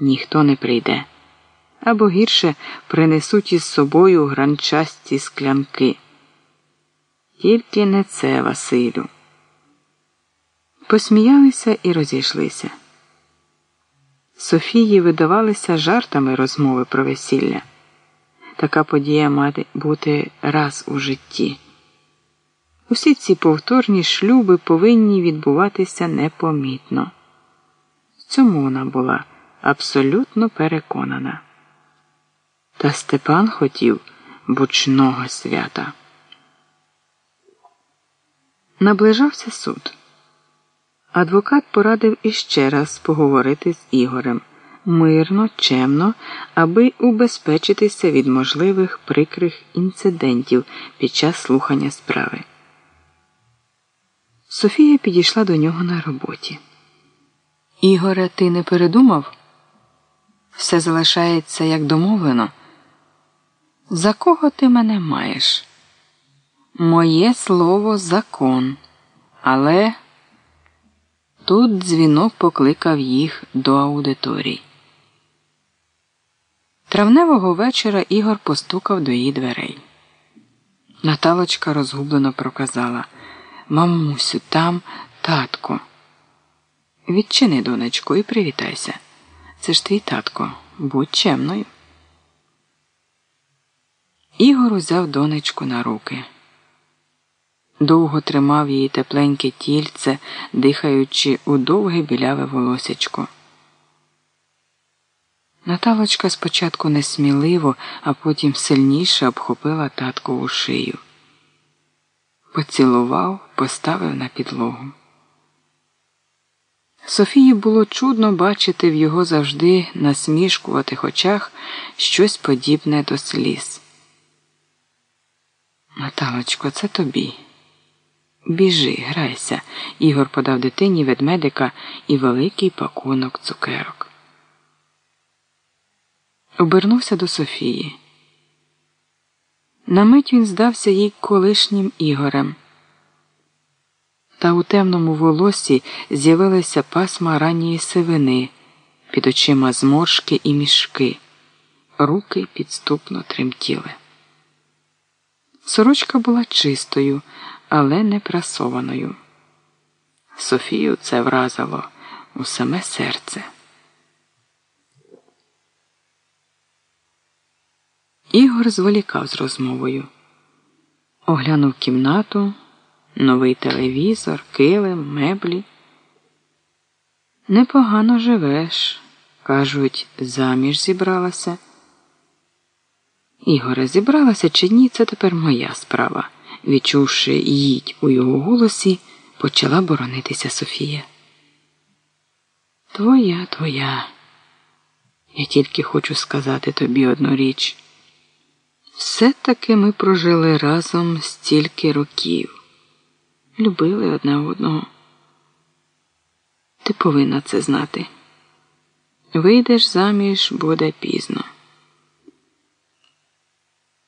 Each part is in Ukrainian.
ніхто не прийде. Або гірше принесуть із собою гранчасті склянки. Тільки не це, Василю. Посміялися і розійшлися. Софії видавалися жартами розмови про весілля. Така подія має бути раз у житті. Усі ці повторні шлюби повинні відбуватися непомітно. В цьому вона була абсолютно переконана. Та Степан хотів бучного свята. Наближався суд. Адвокат порадив іще раз поговорити з Ігорем мирно, чемно, аби убезпечитися від можливих прикрих інцидентів під час слухання справи. Софія підійшла до нього на роботі. Ігоре, ти не передумав? Все залишається як домовлено. За кого ти мене маєш? Моє слово закон, але тут дзвінок покликав їх до аудиторії. Травневого вечора Ігор постукав до її дверей. Наталочка розгублено проказала Мамусю, там татко. Відчини, донечко, і привітайся. Це ж твій татко. Будь чемною. Ігор узяв донечку на руки. Довго тримав її тепленьке тільце, дихаючи у довге біляве волосячко. Наталочка спочатку несміливо, а потім сильніше обхопила таткову шию. Поцілував, поставив на підлогу. Софії було чудно бачити в його завжди насмішкуватих очах щось подібне до сліз. Наталочко, це тобі. Біжи, грайся. Ігор подав дитині ведмедика і великий пакунок цукерок. Обернувся до Софії. На мить він здався їй колишнім Ігорем. Та у темному волосі з'явилися пасма ранньої сивини, під очима зморшки і мішки, руки підступно тремтіли. Сорочка була чистою, але не прасованою. Софію це вразило у саме серце. Ігор зволікав з розмовою. Оглянув кімнату, новий телевізор, килим, меблі. Непогано живеш, кажуть, заміж зібралася. Ігоре, зібралася чи ні, це тепер моя справа. Відчувши їдь у його голосі, почала боронитися Софія. Твоя, твоя. Я тільки хочу сказати тобі одну річ. Все-таки ми прожили разом стільки років, любили одне одного. Ти повинна це знати. Вийдеш заміж буде пізно.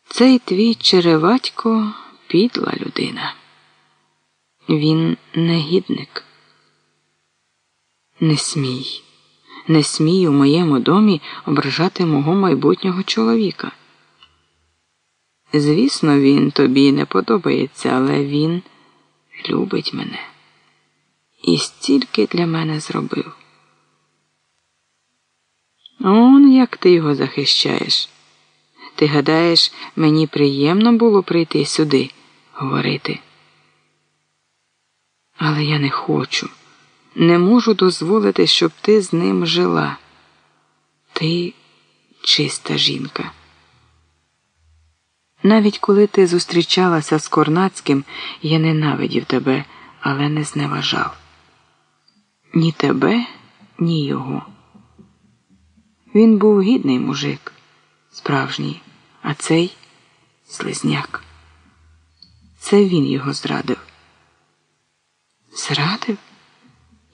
Цей твій череватько підла людина. Він негідник. Не смій, не смій у моєму домі ображати мого майбутнього чоловіка. Звісно, він тобі не подобається, але він любить мене і стільки для мене зробив. Он як ти його захищаєш. Ти гадаєш, мені приємно було прийти сюди, говорити. Але я не хочу, не можу дозволити, щоб ти з ним жила. Ти чиста жінка. Навіть коли ти зустрічалася з Корнацьким, я ненавидів тебе, але не зневажав. Ні тебе, ні його. Він був гідний мужик, справжній, а цей слизняк. Це він його зрадив. Зрадив?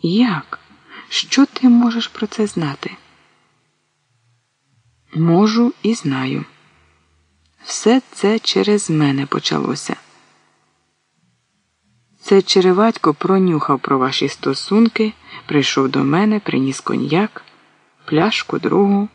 Як? Що ти можеш про це знати? Можу і знаю. Все це через мене почалося. Це череватько пронюхав про ваші стосунки, прийшов до мене, приніс коньяк, пляшку другу.